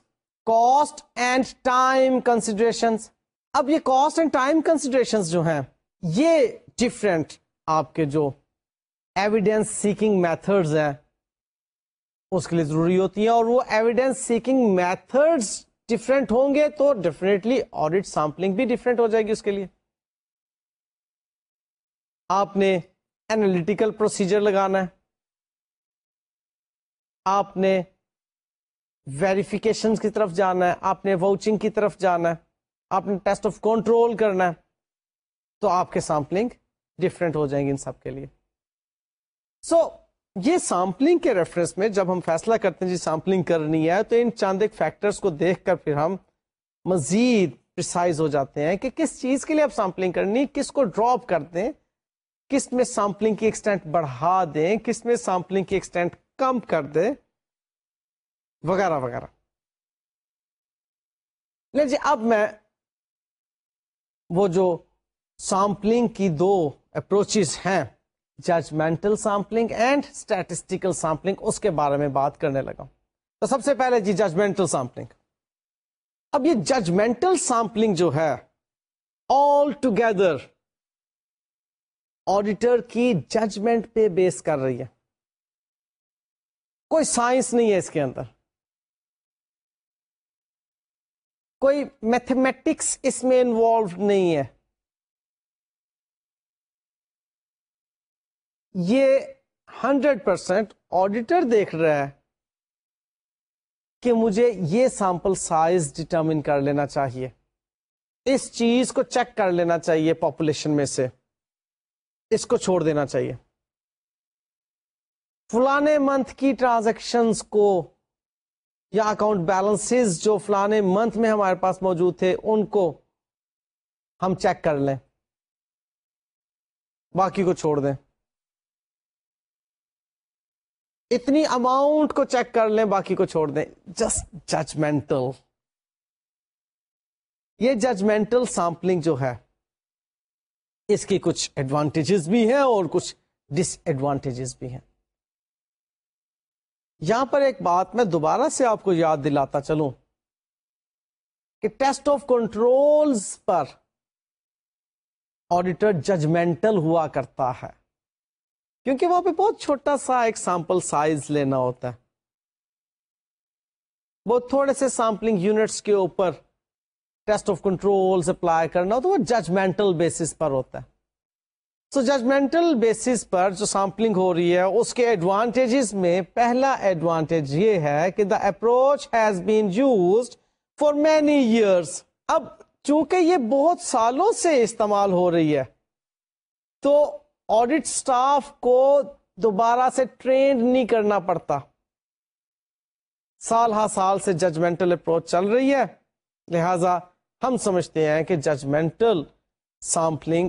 cost and time consideration اب یہ کاسٹ اینڈ ٹائم کنسیڈریشن جو ہیں، یہ ڈفرینٹ آپ کے جو ایویڈینس سیکنگ میتھڈز ہیں اس کے لیے ضروری ہوتی ہیں اور وہ ایویڈینس سیکنگ میتھڈز ڈفرینٹ ہوں گے تو ڈیفینیٹلی آڈیٹ سیمپلنگ بھی ڈفرینٹ ہو جائے گی اس کے لیے۔ آپ نے اینالیٹیکل پروسیجر لگانا ہے۔ آپ نے ویریفیکیشن کی طرف جانا ہے۔ آپ نے واؤچنگ کی طرف جانا ہے۔ آپ نے ٹیسٹ آف کنٹرول کرنا ہے۔ تو آپ کے سیمپلنگ ڈفرینٹ ہو جائیں گے ان سب کے لیے۔ سو so, یہ سیمپلنگ کے ریفرنس میں جب ہم فیصلہ کرتے ہیں جی سیمپلنگ کرنی ہے، تو ان چاند ایک فیکٹرز کو دیکھ کر پھر ہم مزید پرسائز ہو جاتے ہیں کہ کس چیز کے لیے آپ سیمپلنگ کرنی کس کو ڈراپ کر دیں کس میں سیمپلنگ کی ایکسٹینٹ بڑھا دیں، کس میں سیمپلنگ کی ایکسٹینٹ کم کر دیں، وغیرہ وغیرہ۔ جی اب میں وہ جو سیمپلنگ کی دو اپروچز ہیں judgmental sampling and statistical sampling اس کے بارے میں بات کرنے لگا تو سب سے پہلے جی ججمنٹل سیمپلنگ اب یہ ججمنٹل سیمپلنگ جو ہے آل ٹوگیدر آڈیٹر کی ججمنٹ پہ بیس کر رہی ہے۔ کوئی سائنس نہیں ہے اس کے اندر۔ کوئی میتھمیٹکس اس میں انوالو نہیں ہے۔ یہ ہنڈریڈ پرسینٹ آڈیٹر دیکھ رہا ہے کہ مجھے یہ سیمپل سائز ڈٹرمن کر لینا چاہیے۔ اس چیز کو چیک کر لینا چاہیے پاپولیشن میں سے۔ اس کو چھوڑ دینا چاہیے۔ فلانے منتھ کی ٹرانزیکشن کو یا اکاؤنٹ بیلنس جو فلانے منتھ میں ہمارے پاس موجود تھے، ان کو ہم چیک کر لیں۔ باقی کو چھوڑ دیں۔ اتنی اماؤنٹ کو چیک کر لیں، باقی کو چھوڑ دیں۔ جسٹ ججمنٹل یہ ججمنٹل سیمپلنگ جو ہے، اس کی کچھ ایڈوانٹیجز بھی ہیں اور کچھ ڈس ایڈوانٹیجز بھی ہیں۔ یہاں پر ایک بات میں دوبارہ سے آپ کو یاد دلاتا چلوں کہ ٹیسٹ آف کنٹرولز پر آڈیٹر ججمنٹل ہوا کرتا ہے۔ کیونکہ وہاں پہ بہت چھوٹا سا ایک سیمپل سائز لینا ہوتا ہے۔ بہت تھوڑے سے سیمپلنگ یونٹس کے اوپر ٹیسٹ آف کنٹرول اپلائی کرنا ہوتا ہے وہ ججمنٹل بیسس پر ہوتا ہے۔ سو ججمنٹل بیسس پر جو سیمپلنگ ہو رہی ہے، اس کے ایڈوانٹیجز میں پہلا ایڈوانٹیج یہ ہے کہ the approach has been used for many years اب چونکہ یہ بہت سالوں سے استعمال ہو رہی ہے، تو آڈٹ سٹاف کو دوبارہ سے ٹرینڈ نہیں کرنا پڑتا۔ سال ہا سال سے ججمنٹل اپروچ چل رہی ہے۔ لہذا ہم سمجھتے ہیں کہ ججمنٹل سیمپلنگ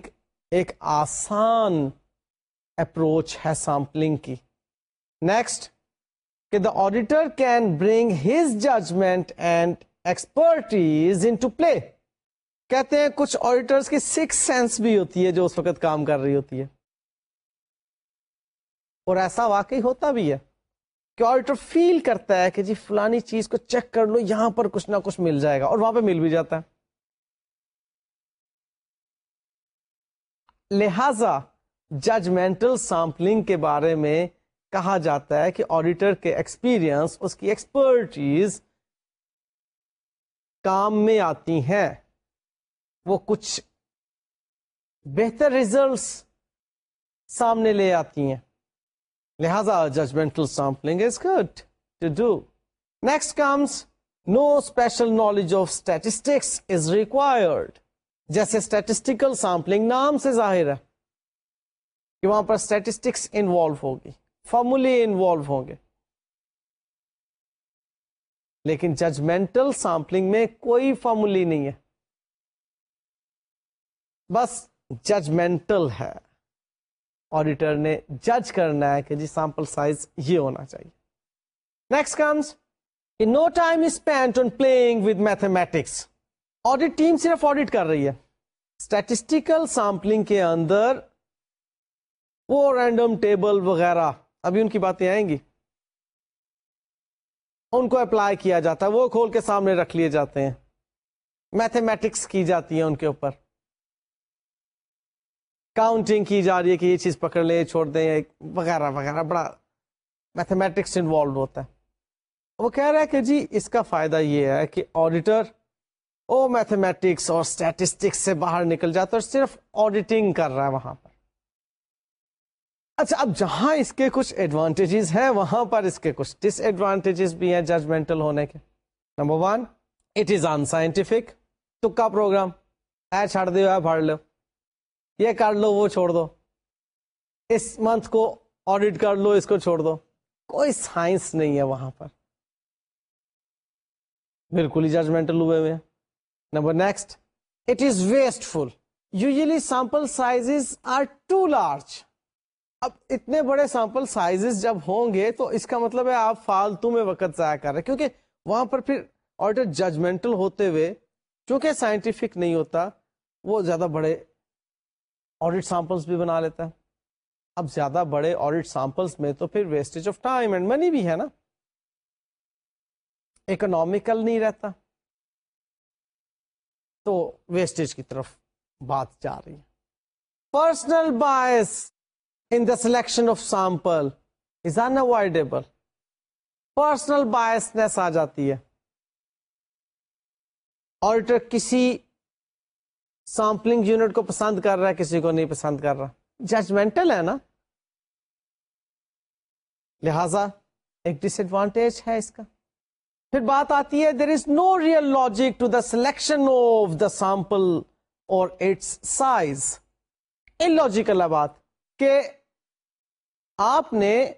ایک آسان اپروچ ہے سیمپلنگ کی۔ نیکسٹ کہ the auditor can bring his judgment and expertise into play کہتے ہیں کچھ آڈیٹرس کی سکس سینس بھی ہوتی ہے جو اس وقت کام کر رہی ہوتی ہے۔ اور ایسا واقعی ہوتا بھی ہے کہ آڈیٹر فیل کرتا ہے کہ جی فلانی چیز کو چیک کر لو، یہاں پر کچھ نہ کچھ مل جائے گا اور وہاں پہ مل بھی جاتا ہے۔ لہذا ججمنٹل سیمپلنگ کے بارے میں کہا جاتا ہے کہ آڈیٹر کے ایکسپیرئنس اس کی ایکسپرٹیز کام میں آتی ہیں۔ وہ کچھ بہتر ریزلٹس سامنے لے آتی ہیں۔ لہذا judgmental sampling is good to do next comes no special knowledge of statistics is required جیسے اسٹیٹسٹیکل سیمپلنگ نام سے ظاہر ہے کہ وہاں پر اسٹیٹسٹکس انوالو ہوگی فارمولی انوالو ہوں گے۔ لیکن ججمنٹل سیمپلنگ میں کوئی فارمولی نہیں ہے۔ بس ججمنٹل ہے۔ آڈیٹر نے جج کرنا ہے کہ جی سیمپل سائز یہ ہونا چاہیے۔ Next comes no time spend on playing with mathematics audit team صرف آڈیٹ کر رہی ہے۔ اسٹیٹسٹیکل سیمپلنگ کے اندر وہ رینڈم ٹیبل وغیرہ، ابھی ان کی باتیں آئیں گی۔ ان کو اپلائی کیا جاتا ہے، وہ کھول کے سامنے رکھ لیے جاتے ہیں۔ میتھمیٹکس کی جاتی ہے ان کے اوپر۔ کاؤنٹنگ کی جا رہی ہے کہ یہ چیز پکڑ لیں چھوڑ دیں وغیرہ وغیرہ، بڑا میتھمیٹکس انوالو ہوتا ہے۔ وہ کہہ رہا ہے کہ جی اس کا فائدہ یہ ہے کہ آڈیٹر او میتھمیٹکس اور اسٹیٹسٹکس سے باہر نکل جاتا ہے اور صرف آڈیٹنگ کر رہا ہے وہاں پر۔ اچھا اب جہاں اس کے کچھ ایڈوانٹیجز ہیں، وہاں پر اس کے کچھ ڈس ایڈوانٹیجز بھی ہیں ججمنٹل ہونے کے۔ Number one it is unscientific tikka program اے چھڑ دو پڑھ لو یہ کر لو، وہ چھوڑ دو۔ اس منتھ کو آڈٹ کر لو، اس کو چھوڑ دو۔ کوئی سائنس نہیں ہے وہاں پر۔ بالکل ہی ججمنٹل ہوئے ہوئے number next it is wasteful usually sample size are too large اب اتنے بڑے سیمپل سائز جب ہوں گے تو اس کا مطلب ہے آپ فالتو میں وقت ضائع کر رہے کیونکہ وہاں پر پھر آڈر ججمنٹل ہوتے ہوئے، چونکہ سائنٹیفک نہیں ہوتا، وہ زیادہ بڑے آڈٹ سیمپلس بھی بنا لیتا ہے۔ اب زیادہ بڑے آڈٹ سیمپلس میں تو پھر wastage of time and money بھی ہے نا۔ اکنامیکل نہیں رہتا۔ تو ویسٹیج کی طرف بات جا رہی ہے۔ Personal bias in the selection of sample is unavoidable personal biasness آ جاتی ہے۔ آڈیٹر کسی سیمپلنگ یونٹ کو پسند کر رہا ہے، کسی کو نہیں پسند کر رہا۔ ججمنٹل ہے نا؟ لہذا ایک ڈس ایڈوانٹیج ہے اس کا۔ پھر بات آتی ہے there is no real logic to the selection of the sample اور اٹس سائز ان لوجیکل ہے بات کہ آپ نے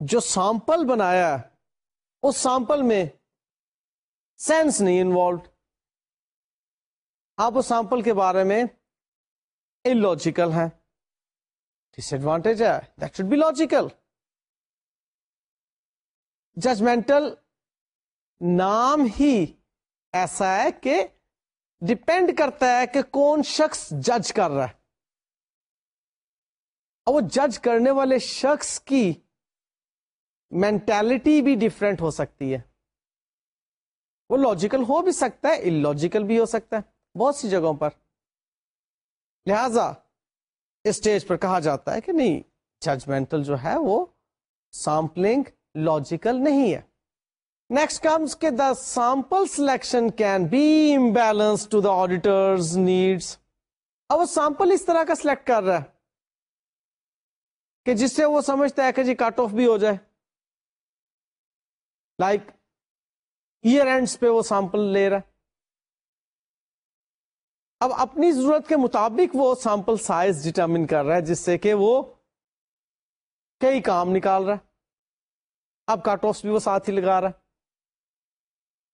جو سیمپل بنایا، اس سیمپل میں سینس نہیں انوالوڈ آپ اس سیمپل کے بارے میں لوجیکل ہے ڈس ایڈوانٹیج ہے۔ That should be logical judgmental نام ہی ایسا ہے کہ ڈپینڈ کرتا ہے کہ کون شخص جج کر رہا ہے۔ اور وہ جج کرنے والے شخص کی مینٹلٹی بھی ڈفرینٹ ہو سکتی ہے۔ وہ لاجیکل ہو بھی سکتا ہے ان لوجیکل بھی ہو سکتا ہے۔ بہت سی جگہوں پر۔ لہذا اسٹیج پر کہا جاتا ہے کہ نہیں ججمنٹل جو ہے وہ سامپلنگ لاجیکل نہیں ہے۔ نیکسٹ کمس کے the sample selection can be imbalance to the auditors needs اب وہ سیمپل اس طرح کا سلیکٹ کر رہا ہے کہ جس سے وہ سمجھتا ہے کہ جی کٹ آف بھی ہو جائے۔ لائک ایئر اینڈس پہ وہ سیمپل لے رہا ہے۔ اب اپنی ضرورت کے مطابق وہ سیمپل سائز ڈٹرمن کر رہا ہے، جس سے کہ وہ کئی کام نکال رہا ہے۔ اب کٹ آف بھی وہ ساتھ ہی لگا رہا ہے۔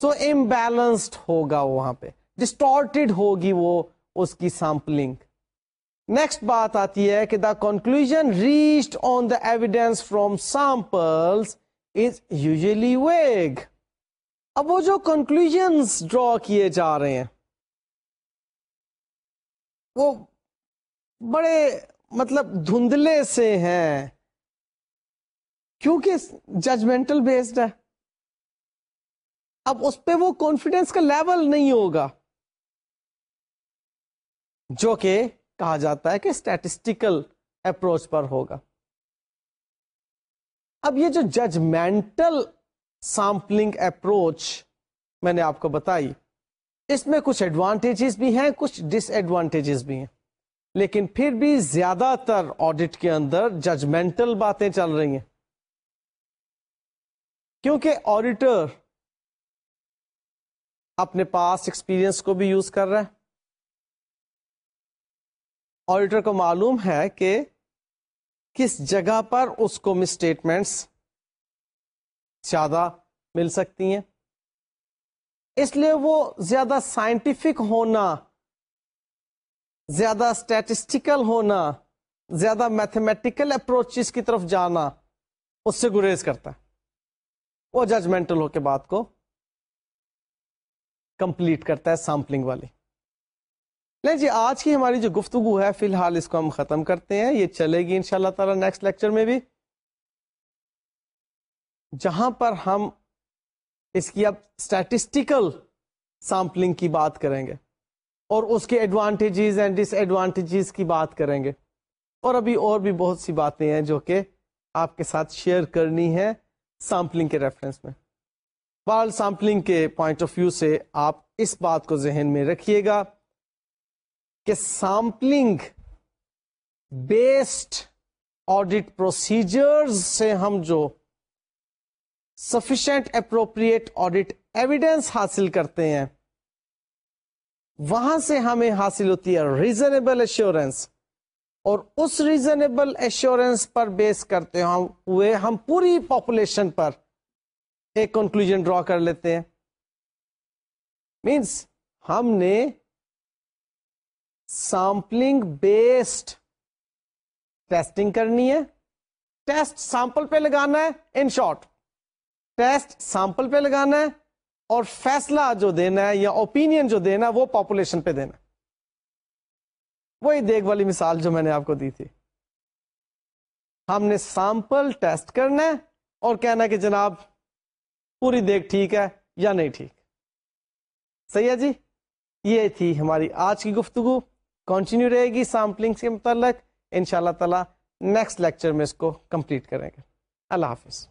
تو امبیلنسڈ ہوگا وہاں پہ۔ ڈسٹورٹیڈ ہوگی وہ اس کی سیمپلنگ نیکسٹ بات آتی ہے کہ the conclusion reached on the evidence from samples is usually vague اب وہ جو کنکلوژ ڈرا کیے جا رہے ہیں وہ بڑے مطلب دھندلے سے ہیں۔ کیونکہ ججمنٹل بیسڈ ہے۔ اب اس پہ وہ کانفیڈینس کا لیول نہیں ہوگا۔ جو کہ کہا جاتا ہے کہ اسٹیٹسٹیکل اپروچ پر ہوگا۔ اب یہ جو ججمنٹل سامپلنگ اپروچ میں نے آپ کو بتائی اس میں کچھ ایڈوانٹیجز بھی ہیں، کچھ ڈس ایڈوانٹیجز بھی ہیں۔ لیکن پھر بھی زیادہ تر آڈٹ کے اندر ججمنٹل باتیں چل رہی ہیں۔ کیونکہ آڈیٹر اپنے پاس ایکسپیرئنس کو بھی یوز کر رہا ہے۔ آڈیٹر کو معلوم ہے کہ کس جگہ پر اس کو مسٹیٹمنٹس زیادہ مل سکتی ہیں۔ اس لیے وہ زیادہ سائنٹیفک ہونا، زیادہ اسٹیٹسٹیکل ہونا، زیادہ میتھمیٹیکل اپروچ کی طرف جانا اس سے گریز کرتا ہے۔ وہ ججمنٹل ہو کے بات کو کمپلیٹ کرتا ہے سیمپلنگ والی۔ نہیں جی آج کی ہماری جو گفتگو ہے، فی الحال اس کو ہم ختم کرتے ہیں۔ یہ چلے گی ان شاء اللہ تعالی نیکسٹ لیکچر میں بھی۔ جہاں پر ہم اس کی اب اسٹیٹسٹیکل سیمپلنگ کی بات کریں گے اور اس کے ایڈوانٹیجز اینڈ ڈس ایڈوانٹیجز کی بات کریں گے اور ابھی اور بھی بہت سی باتیں ہیں جو کہ آپ کے ساتھ شیئر کرنی ہے سیمپلنگ کے ریفرنس میں۔ بال سیمپلنگ کے پوائنٹ آف ویو سے آپ اس بات کو ذہن میں رکھیے گا کہ سیمپلنگ بیسڈ آڈیٹ پروسیجر سے ہم جو سفیشینٹ اپروپریٹ آڈیٹ ایویڈینس حاصل کرتے ہیں۔ وہاں سے ہمیں حاصل ہوتی ہے ریزنیبل ایشورینس اور اس ریزنیبل ایشورینس پر بیس کرتے ہوئے ہم پوری پاپولیشن پر۔ ایک کنکلوژ ڈرا کر لیتے ہیں۔ مینس ہم نے سامپلنگ بیسڈ ٹیسٹنگ کرنی ہے۔ ٹیسٹ سیمپل پہ لگانا ہے ان شارٹ ٹیسٹ سیمپل پہ لگانا ہے اور فیصلہ جو دینا ہے یا اوپینین جو دینا ہے وہ پاپولیشن پہ دینا وہی دیکھ والی مثال جو میں نے آپ کو دی تھی۔ ہم نے سیمپل ٹیسٹ کرنا ہے اور کہنا کہ جناب، پوری دیکھ ٹھیک ہے یا نہیں ٹھیک۔ صحیح ہے جی؟ یہ تھی ہماری آج کی گفتگو۔ کنٹینیو رہے گی سیمپلنگ کے متعلق۔ ان شاء اللہ تعالی نیکسٹ لیکچر میں اس کو کمپلیٹ کریں گے۔ اللہ حافظ۔